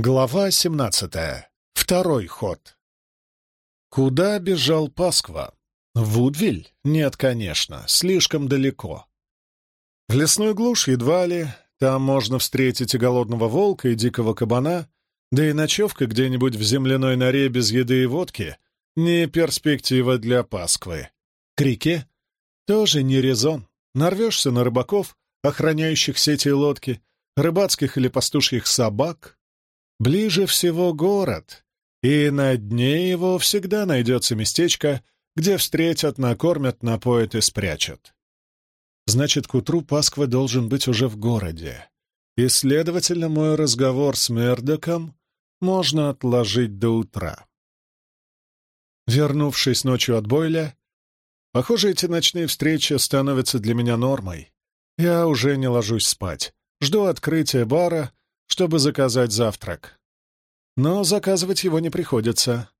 Глава 17. Второй ход. Куда бежал Пасква? В Вудвиль? Нет, конечно, слишком далеко. В лесную глушь едва ли, там можно встретить и голодного волка, и дикого кабана, да и ночевка где-нибудь в земляной норе без еды и водки — не перспектива для Пасквы. К реке? Тоже не резон. Нарвешься на рыбаков, охраняющих сети и лодки, рыбацких или пастушьих собак — Ближе всего город, и на дне его всегда найдется местечко, где встретят, накормят, напоят и спрячут. Значит, к утру Пасква должен быть уже в городе, и, следовательно, мой разговор с Мердоком можно отложить до утра. Вернувшись ночью от Бойля, похоже, эти ночные встречи становятся для меня нормой. Я уже не ложусь спать, жду открытия бара чтобы заказать завтрак. Но заказывать его не приходится.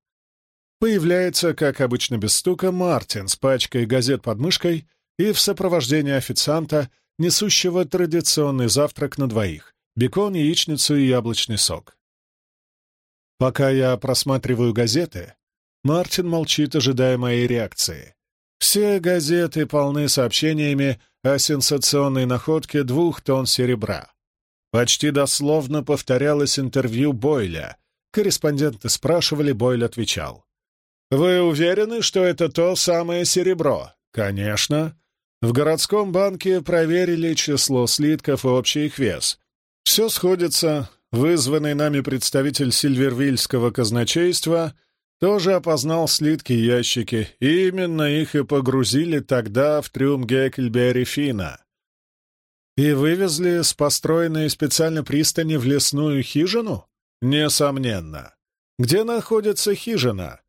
Появляется, как обычно без стука, Мартин с пачкой газет под мышкой и в сопровождении официанта, несущего традиционный завтрак на двоих — бекон, яичницу и яблочный сок. Пока я просматриваю газеты, Мартин молчит, ожидая моей реакции. Все газеты полны сообщениями о сенсационной находке двух тонн серебра. Почти дословно повторялось интервью Бойля. Корреспонденты спрашивали, Бойль отвечал. «Вы уверены, что это то самое серебро?» «Конечно. В городском банке проверили число слитков и общий их вес. Все сходится. Вызванный нами представитель Сильвервильского казначейства тоже опознал слитки и ящики. Именно их и погрузили тогда в трюм Геккельбери Фина. И вывезли с построенной специально пристани в лесную хижину? Несомненно. Где находится хижина?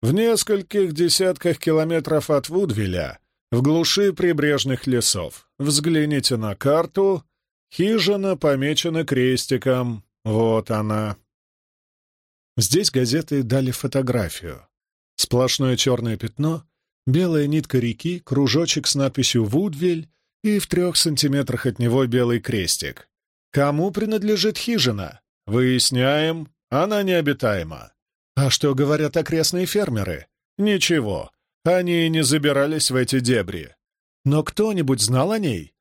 В нескольких десятках километров от Вудвилля, в глуши прибрежных лесов. Взгляните на карту. Хижина помечена крестиком. Вот она. Здесь газеты дали фотографию. Сплошное черное пятно, белая нитка реки, кружочек с надписью «Вудвиль» и в трех сантиметрах от него белый крестик. Кому принадлежит хижина? Выясняем, она необитаема. А что говорят окрестные фермеры? Ничего, они не забирались в эти дебри. Но кто-нибудь знал о ней?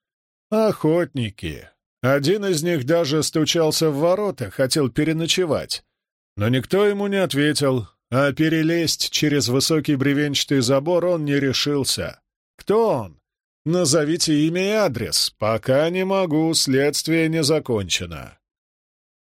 Охотники. Один из них даже стучался в ворота, хотел переночевать. Но никто ему не ответил, а перелезть через высокий бревенчатый забор он не решился. Кто он? Назовите имя и адрес. Пока не могу, следствие не закончено.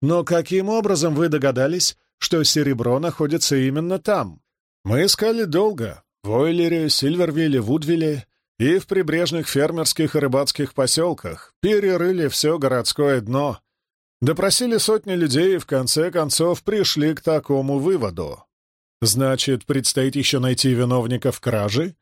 Но каким образом вы догадались, что серебро находится именно там? Мы искали долго. В Ойлере, Сильвервилле, Вудвилле и в прибрежных фермерских и рыбацких поселках. Перерыли все городское дно. Допросили сотни людей и в конце концов пришли к такому выводу. Значит, предстоит еще найти виновников кражи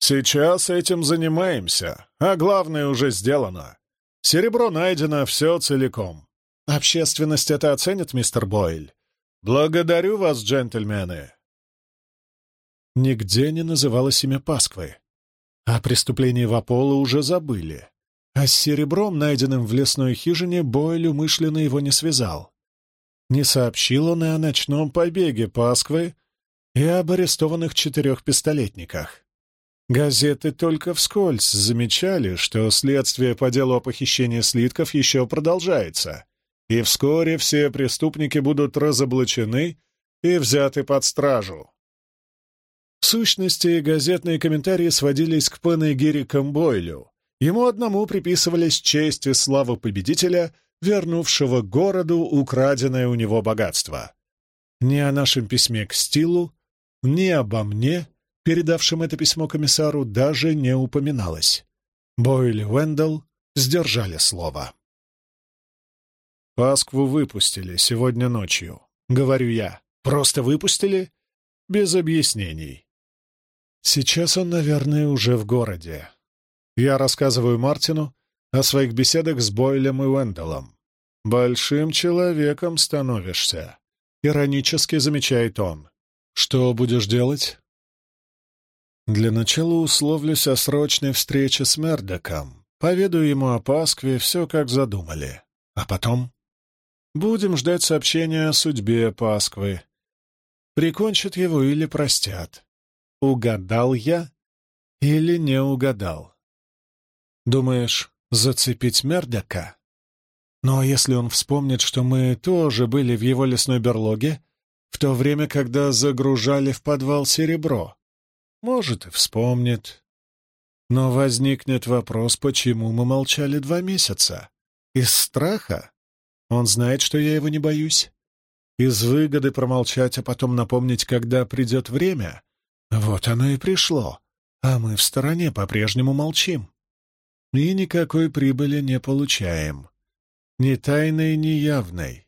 Сейчас этим занимаемся, а главное уже сделано. Серебро найдено все целиком. Общественность это оценит, мистер Бойль. Благодарю вас, джентльмены. Нигде не называлось имя Пасквы. О преступлении Вапола уже забыли. А с серебром, найденным в лесной хижине, Бойль умышленно его не связал. Не сообщил он и о ночном побеге Пасквы и об арестованных четырех пистолетниках. Газеты только вскользь замечали, что следствие по делу о похищении слитков еще продолжается, и вскоре все преступники будут разоблачены и взяты под стражу. В сущности, газетные комментарии сводились к панегирикам Бойлю. Ему одному приписывались честь и слава победителя, вернувшего городу украденное у него богатство. Ни о нашем письме к Стилу, ни обо мне — передавшим это письмо комиссару, даже не упоминалось. Бойль и Уэндалл сдержали слово. «Паскву выпустили сегодня ночью», — говорю я. «Просто выпустили? Без объяснений». Сейчас он, наверное, уже в городе. Я рассказываю Мартину о своих беседах с Бойлем и Уэндаллом. «Большим человеком становишься», — иронически замечает он. «Что будешь делать?» Для начала условлюсь о срочной встрече с Мердоком, поведаю ему о Паскве, все как задумали. А потом? Будем ждать сообщения о судьбе Пасквы. Прикончат его или простят. Угадал я или не угадал? Думаешь, зацепить Мердока? Ну а если он вспомнит, что мы тоже были в его лесной берлоге, в то время, когда загружали в подвал серебро? Может, и вспомнит. Но возникнет вопрос, почему мы молчали два месяца? Из страха? Он знает, что я его не боюсь. Из выгоды промолчать, а потом напомнить, когда придет время. Вот оно и пришло. А мы в стороне по-прежнему молчим. И никакой прибыли не получаем. Ни тайной, ни явной.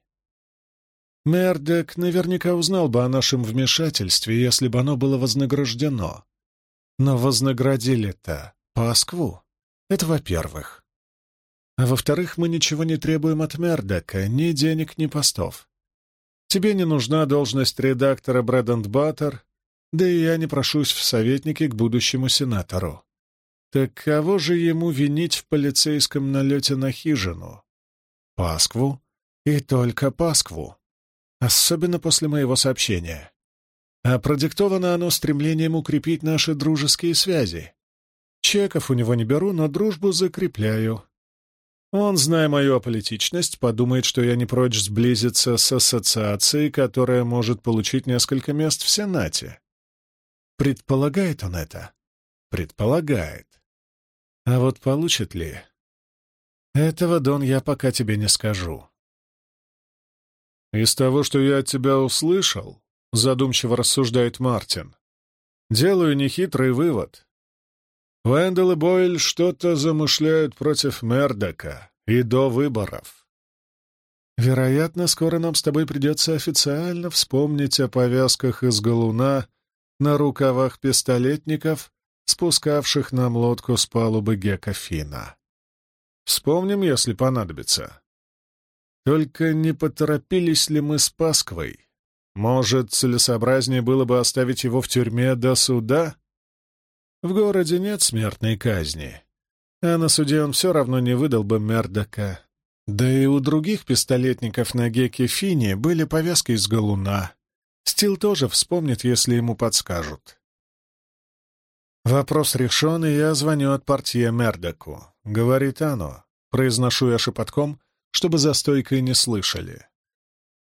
Мердек наверняка узнал бы о нашем вмешательстве, если бы оно было вознаграждено. Но вознаградили-то Паскву. Это во-первых. А во-вторых, мы ничего не требуем от Мердока, ни денег, ни постов. Тебе не нужна должность редактора Брэд Баттер, да и я не прошусь в советники к будущему сенатору. Так кого же ему винить в полицейском налете на хижину? Паскву и только Паскву. Особенно после моего сообщения. А продиктовано оно стремлением укрепить наши дружеские связи. Чеков у него не беру, но дружбу закрепляю. Он, зная мою аполитичность, подумает, что я не прочь сблизиться с ассоциацией, которая может получить несколько мест в Сенате. Предполагает он это? Предполагает. А вот получит ли? Этого, Дон, я пока тебе не скажу. Из того, что я от тебя услышал, задумчиво рассуждает Мартин, делаю нехитрый вывод. Вендел и Бойль что-то замышляют против Мердока и до выборов. Вероятно, скоро нам с тобой придется официально вспомнить о повязках из галуна на рукавах пистолетников, спускавших нам лодку с палубы Гека Фина. Вспомним, если понадобится. Только не поторопились ли мы с Пасквой? Может, целесообразнее было бы оставить его в тюрьме до суда? В городе нет смертной казни, а на суде он все равно не выдал бы Мердока. Да и у других пистолетников на Геке Фине были повязки из галуна. Стил тоже вспомнит, если ему подскажут. Вопрос решен, и я звоню от портье Мердоку. Говорит оно. Произношу я шепотком, чтобы за стойкой не слышали.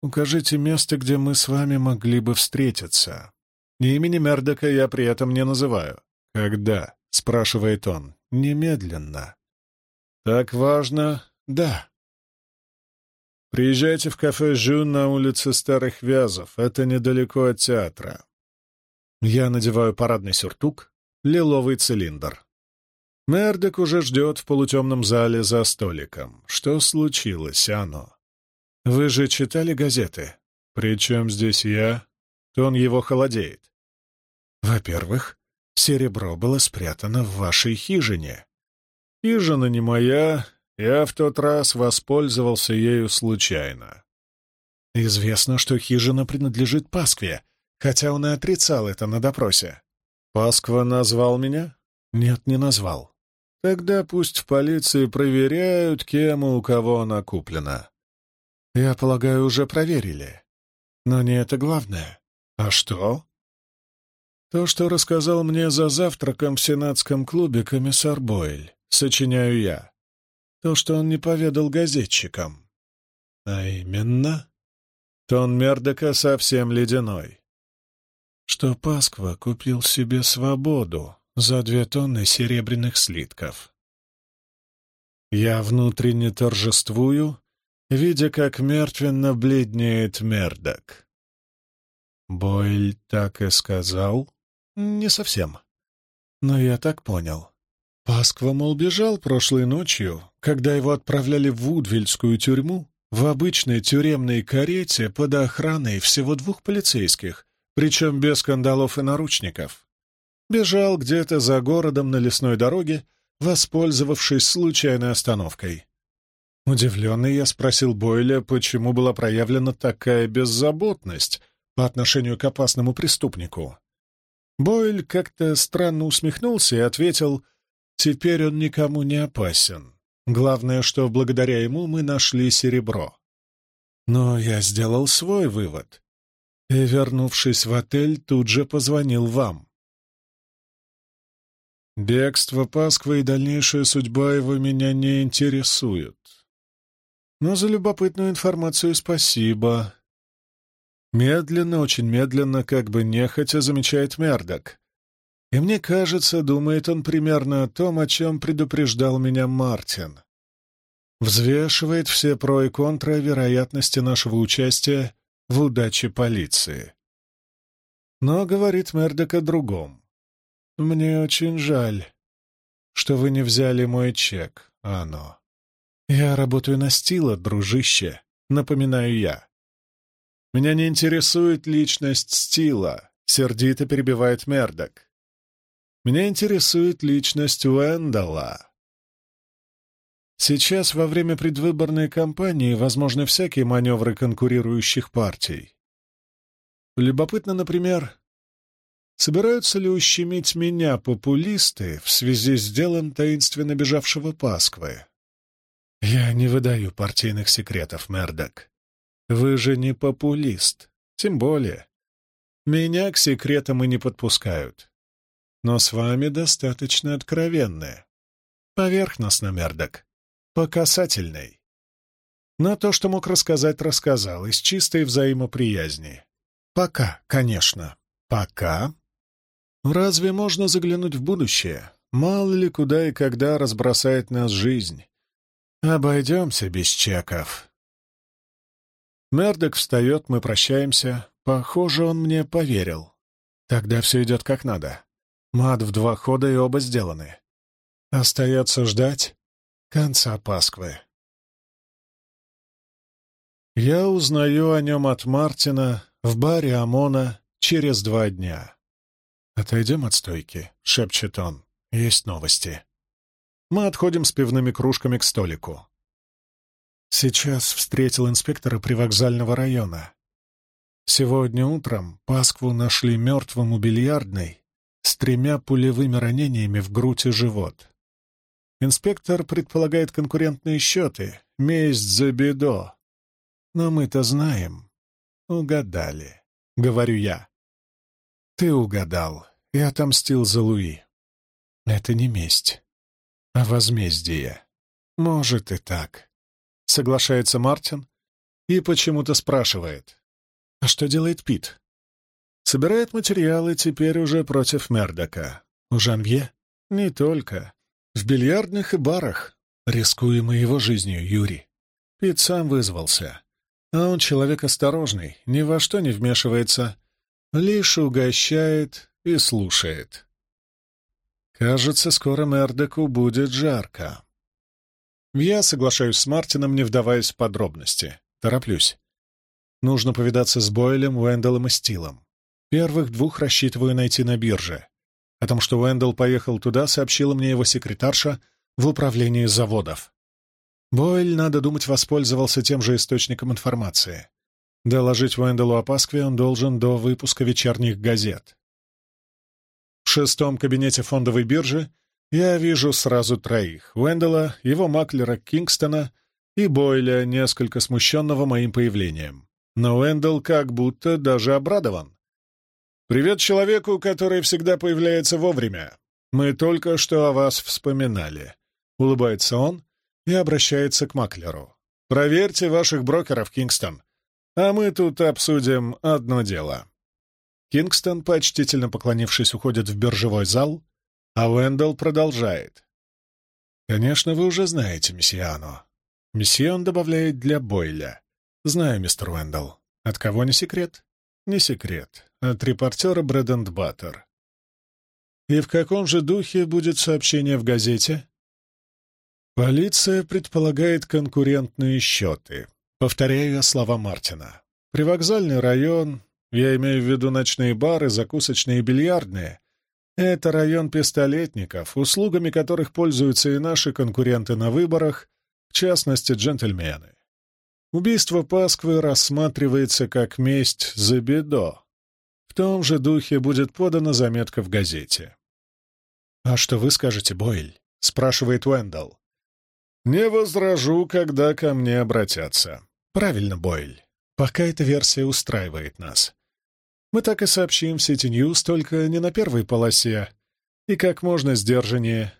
Укажите место, где мы с вами могли бы встретиться. Имени Мердока я при этом не называю. «Когда?» — спрашивает он. «Немедленно». «Так важно?» «Да». «Приезжайте в кафе «Жюн» на улице Старых Вязов. Это недалеко от театра». Я надеваю парадный сюртук, лиловый цилиндр. Мердок уже ждет в полутемном зале за столиком. Что случилось, оно? Вы же читали газеты? Причем здесь я? Тон его холодеет. Во-первых, Серебро было спрятано в вашей хижине. Хижина не моя, я в тот раз воспользовался ею случайно. Известно, что хижина принадлежит Паскве, хотя он и отрицал это на допросе. Пасква назвал меня? Нет, не назвал. Тогда пусть в полиции проверяют, кем и у кого она куплена. Я полагаю, уже проверили. Но не это главное. А что? То, что рассказал мне за завтраком в сенатском клубе комиссар Бойль, сочиняю я. То, что он не поведал газетчикам. А именно? Тон Мердока совсем ледяной. Что Пасква купил себе свободу за две тонны серебряных слитков. Я внутренне торжествую, видя, как мертвенно бледнеет Мердок. Бойль так и сказал? «Не совсем. Но я так понял. Пасква, мол, бежал прошлой ночью, когда его отправляли в Вудвильскую тюрьму, в обычной тюремной карете под охраной всего двух полицейских, причем без скандалов и наручников. Бежал где-то за городом на лесной дороге, воспользовавшись случайной остановкой. Удивленный я спросил Бойля, почему была проявлена такая беззаботность по отношению к опасному преступнику. Бойль как-то странно усмехнулся и ответил, «Теперь он никому не опасен. Главное, что благодаря ему мы нашли серебро». Но я сделал свой вывод и, вернувшись в отель, тут же позвонил вам. Бегство Пасква и дальнейшая судьба его меня не интересуют. Но за любопытную информацию спасибо. Медленно, очень медленно, как бы нехотя, замечает Мердок. И мне кажется, думает он примерно о том, о чем предупреждал меня Мартин. Взвешивает все про и контра вероятности нашего участия в удаче полиции. Но говорит Мердок о другом. «Мне очень жаль, что вы не взяли мой чек, Ано. Я работаю на стила, дружище, напоминаю я. Меня не интересует личность стила», — сердито перебивает Мердок. Меня интересует личность Уэндала. Сейчас, во время предвыборной кампании, возможны всякие маневры конкурирующих партий. Любопытно, например, собираются ли ущемить меня популисты в связи с делом таинственно бежавшего Пасквы? Я не выдаю партийных секретов, Мердок. Вы же не популист, тем более. Меня к секретам и не подпускают но с вами достаточно откровенны. Поверхностно, Мердок. По касательной. Но то, что мог рассказать, рассказал, из чистой взаимоприязни. Пока, конечно. Пока. Разве можно заглянуть в будущее? Мало ли куда и когда разбросает нас жизнь. Обойдемся без чеков. Мердок встает, мы прощаемся. Похоже, он мне поверил. Тогда все идет как надо. Мат в два хода и оба сделаны. Остается ждать конца Пасквы. Я узнаю о нем от Мартина в баре Амона через два дня. «Отойдем от стойки», — шепчет он. «Есть новости». Мы отходим с пивными кружками к столику. Сейчас встретил инспектора привокзального района. Сегодня утром Паскву нашли мертвым у бильярдной с тремя пулевыми ранениями в грудь и живот. Инспектор предполагает конкурентные счеты, месть за бедо. Но мы-то знаем. Угадали, — говорю я. Ты угадал и отомстил за Луи. Это не месть, а возмездие. Может и так. Соглашается Мартин и почему-то спрашивает. А что делает Пит? Собирает материалы теперь уже против Мердока. У Жанвье? Не только. В бильярдных и барах. Рискуем его жизнью, Юрий. Пит сам вызвался. А он человек осторожный, ни во что не вмешивается. Лишь угощает и слушает. Кажется, скоро Мердоку будет жарко. Я соглашаюсь с Мартином, не вдаваясь в подробности. Тороплюсь. Нужно повидаться с Бойлем, Уэндаллом и Стилом. Первых двух рассчитываю найти на бирже. О том, что Уэндл поехал туда, сообщила мне его секретарша в управлении заводов. Бойль, надо думать, воспользовался тем же источником информации. Доложить Уэнделу о Паскве он должен до выпуска вечерних газет. В шестом кабинете фондовой биржи я вижу сразу троих — Уэндела, его маклера Кингстона и Бойля, несколько смущенного моим появлением. Но Уэндел как будто даже обрадован. «Привет человеку, который всегда появляется вовремя. Мы только что о вас вспоминали». Улыбается он и обращается к маклеру. «Проверьте ваших брокеров, Кингстон, а мы тут обсудим одно дело». Кингстон, почтительно поклонившись, уходит в биржевой зал, а Уэндалл продолжает. «Конечно, вы уже знаете Мессиану». Месье он добавляет для Бойля. «Знаю, мистер Уэндалл. От кого не секрет?» «Не секрет от репортера Брэденд Баттер. И в каком же духе будет сообщение в газете? Полиция предполагает конкурентные счеты. Повторяю я слова Мартина. Привокзальный район, я имею в виду ночные бары, закусочные и бильярдные, это район пистолетников, услугами которых пользуются и наши конкуренты на выборах, в частности, джентльмены. Убийство Пасквы рассматривается как месть за бедо, том же духе будет подана заметка в газете. «А что вы скажете, Бойль?» — спрашивает Уэндалл. «Не возражу, когда ко мне обратятся. Правильно, Бойль. Пока эта версия устраивает нас. Мы так и сообщим в City News, только не на первой полосе, и как можно сдержаннее.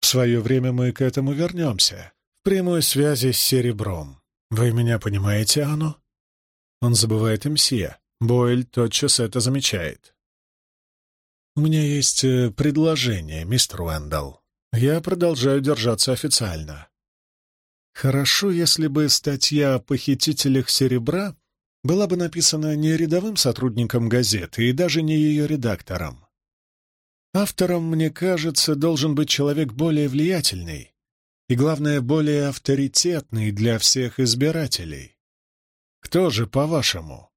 В свое время мы к этому вернемся. В прямой связи с серебром. Вы меня понимаете, Ану? Он забывает МСИА. Бойль тотчас это замечает. «У меня есть э, предложение, мистер Уэндалл. Я продолжаю держаться официально. Хорошо, если бы статья о похитителях серебра была бы написана не рядовым сотрудником газеты и даже не ее редактором. Автором, мне кажется, должен быть человек более влиятельный и, главное, более авторитетный для всех избирателей. Кто же, по-вашему?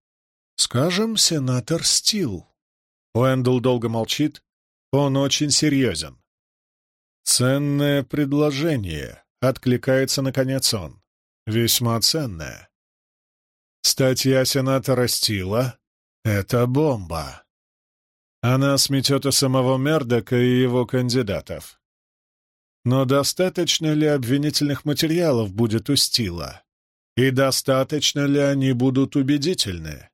Скажем, сенатор Стил. Уэндл долго молчит. Он очень серьезен. «Ценное предложение», — откликается наконец он. «Весьма ценное. Статья сенатора Стила — это бомба. Она сметет и самого Мердока, и его кандидатов. Но достаточно ли обвинительных материалов будет у Стила? И достаточно ли они будут убедительны?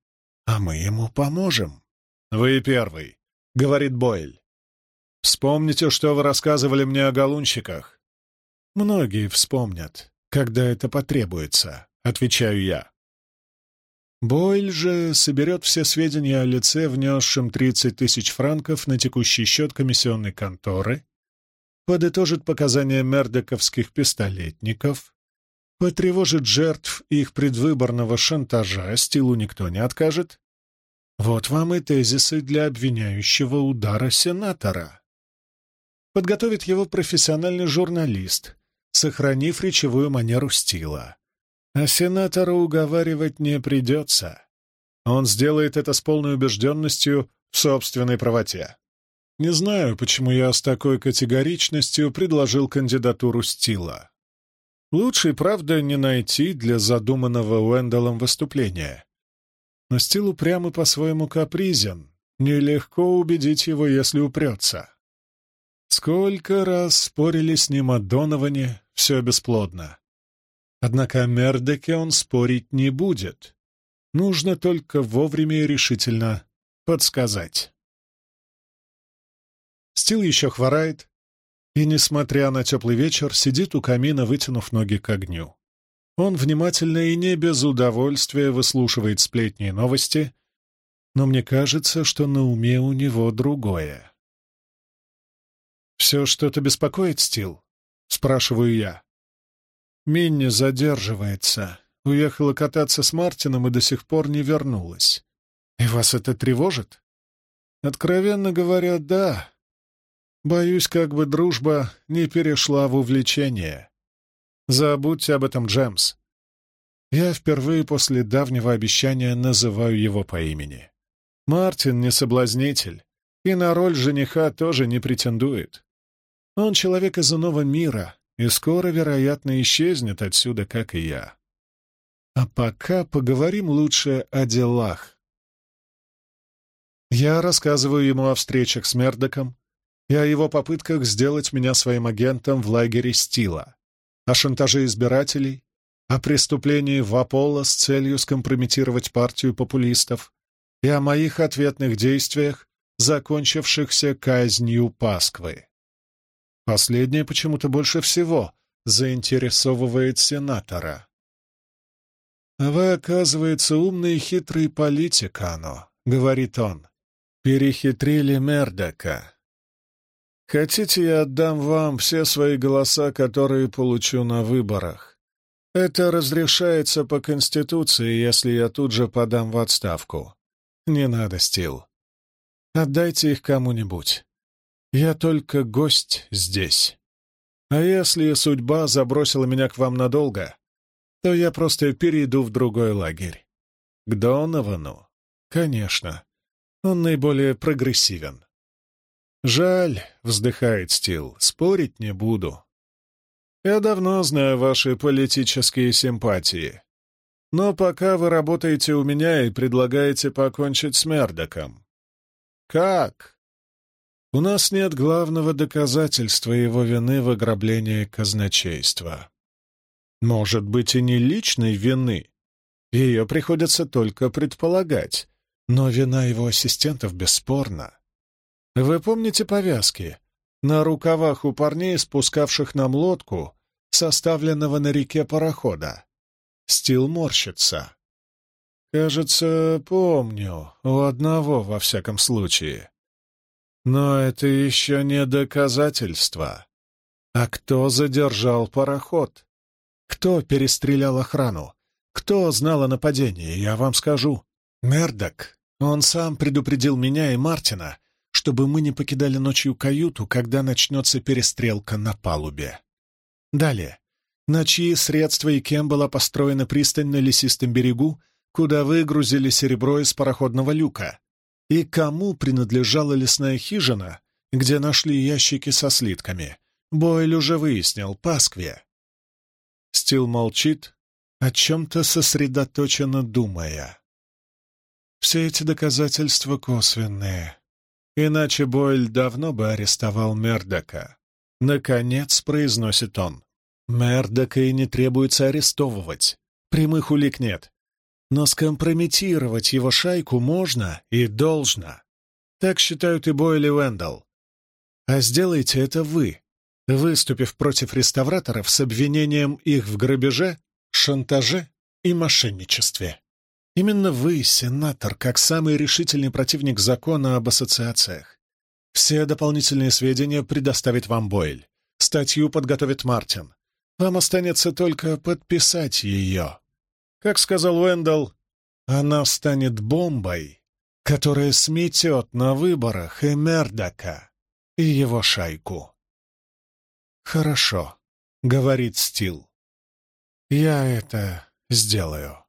А мы ему поможем. «Вы первый», — говорит Бойль. Вспомните, что вы рассказывали мне о галунщиках. Многие вспомнят, когда это потребуется, отвечаю я. Бойль же соберет все сведения о лице, внесшем 30 тысяч франков на текущий счет комиссионной конторы, подытожит показания мердоковских пистолетников, потревожит жертв их предвыборного шантажа, стилу никто не откажет. Вот вам и тезисы для обвиняющего удара сенатора подготовит его профессиональный журналист, сохранив речевую манеру стила. А сенатора уговаривать не придется. Он сделает это с полной убежденностью в собственной правоте. Не знаю, почему я с такой категоричностью предложил кандидатуру Стила. Лучше, правда, не найти для задуманного Уэндаллом выступления. Но Стил прямо по-своему капризен. Нелегко убедить его, если упрется. Сколько раз спорили с ним о Доноване, все бесплодно. Однако о Мердеке он спорить не будет. Нужно только вовремя и решительно подсказать. Стил еще хворает, и, несмотря на теплый вечер, сидит у камина, вытянув ноги к огню. Он внимательно и не без удовольствия выслушивает сплетни и новости, но мне кажется, что на уме у него другое. «Все что-то беспокоит, Стил?» — спрашиваю я. Минни задерживается. Уехала кататься с Мартином и до сих пор не вернулась. И вас это тревожит? Откровенно говоря, да. Боюсь, как бы дружба не перешла в увлечение. Забудьте об этом, Джемс. Я впервые после давнего обещания называю его по имени. Мартин не соблазнитель, и на роль жениха тоже не претендует. Он человек из иного мира, и скоро, вероятно, исчезнет отсюда, как и я. А пока поговорим лучше о делах. Я рассказываю ему о встречах с Мердоком и о его попытках сделать меня своим агентом в лагере Стила, о шантаже избирателей, о преступлении в Аполло с целью скомпрометировать партию популистов и о моих ответных действиях, закончившихся казнью Пасквы. Последнее почему-то больше всего заинтересовывает сенатора. «А вы, оказывается, умный и хитрый политик, Ано», — говорит он. «Перехитрили Мердока. Хотите, я отдам вам все свои голоса, которые получу на выборах? Это разрешается по Конституции, если я тут же подам в отставку. Не надо, Стил. Отдайте их кому-нибудь. Я только гость здесь. А если судьба забросила меня к вам надолго, то я просто перейду в другой лагерь. К Доновану? Конечно. Он наиболее прогрессивен. Жаль, вздыхает Стил, спорить не буду. Я давно знаю ваши политические симпатии. Но пока вы работаете у меня и предлагаете покончить с Мердоком. Как? У нас нет главного доказательства его вины в ограблении казначейства. Может быть, и не личной вины, Ее приходится только предполагать, но вина его ассистентов бесспорна. Вы помните повязки на рукавах у парней, спускавших нам лодку, составленного на реке парохода? Стил морщится. Кажется, помню, у одного во всяком случае. Но это еще не доказательство. А кто задержал пароход? Кто перестрелял охрану? Кто знал о нападении, я вам скажу. Мердок. Он сам предупредил меня и Мартина, чтобы мы не покидали ночью каюту, когда начнется перестрелка на палубе. Далее. На чьи средства и кем была построена пристань на лесистом берегу, куда выгрузили серебро из пароходного люка, и кому принадлежала лесная хижина, где нашли ящики со слитками. Бойль уже выяснил, Паскве. Стил молчит, о чем-то сосредоточенно думая. Все эти доказательства косвенные. Иначе Бойль давно бы арестовал Мердока. Наконец произносит он. Мердока и не требуется арестовывать. Прямых улик нет но скомпрометировать его шайку можно и должно. Так считают и Бойл и Уэндалл. А сделайте это вы, выступив против реставраторов с обвинением их в грабеже, шантаже и мошенничестве. Именно вы, сенатор, как самый решительный противник закона об ассоциациях. Все дополнительные сведения предоставит вам Бойль. Статью подготовит Мартин. Вам останется только подписать ее. Как сказал Уэндалл, она станет бомбой, которая сметет на выборах и Мердака, и его шайку. «Хорошо», — говорит Стил. «Я это сделаю».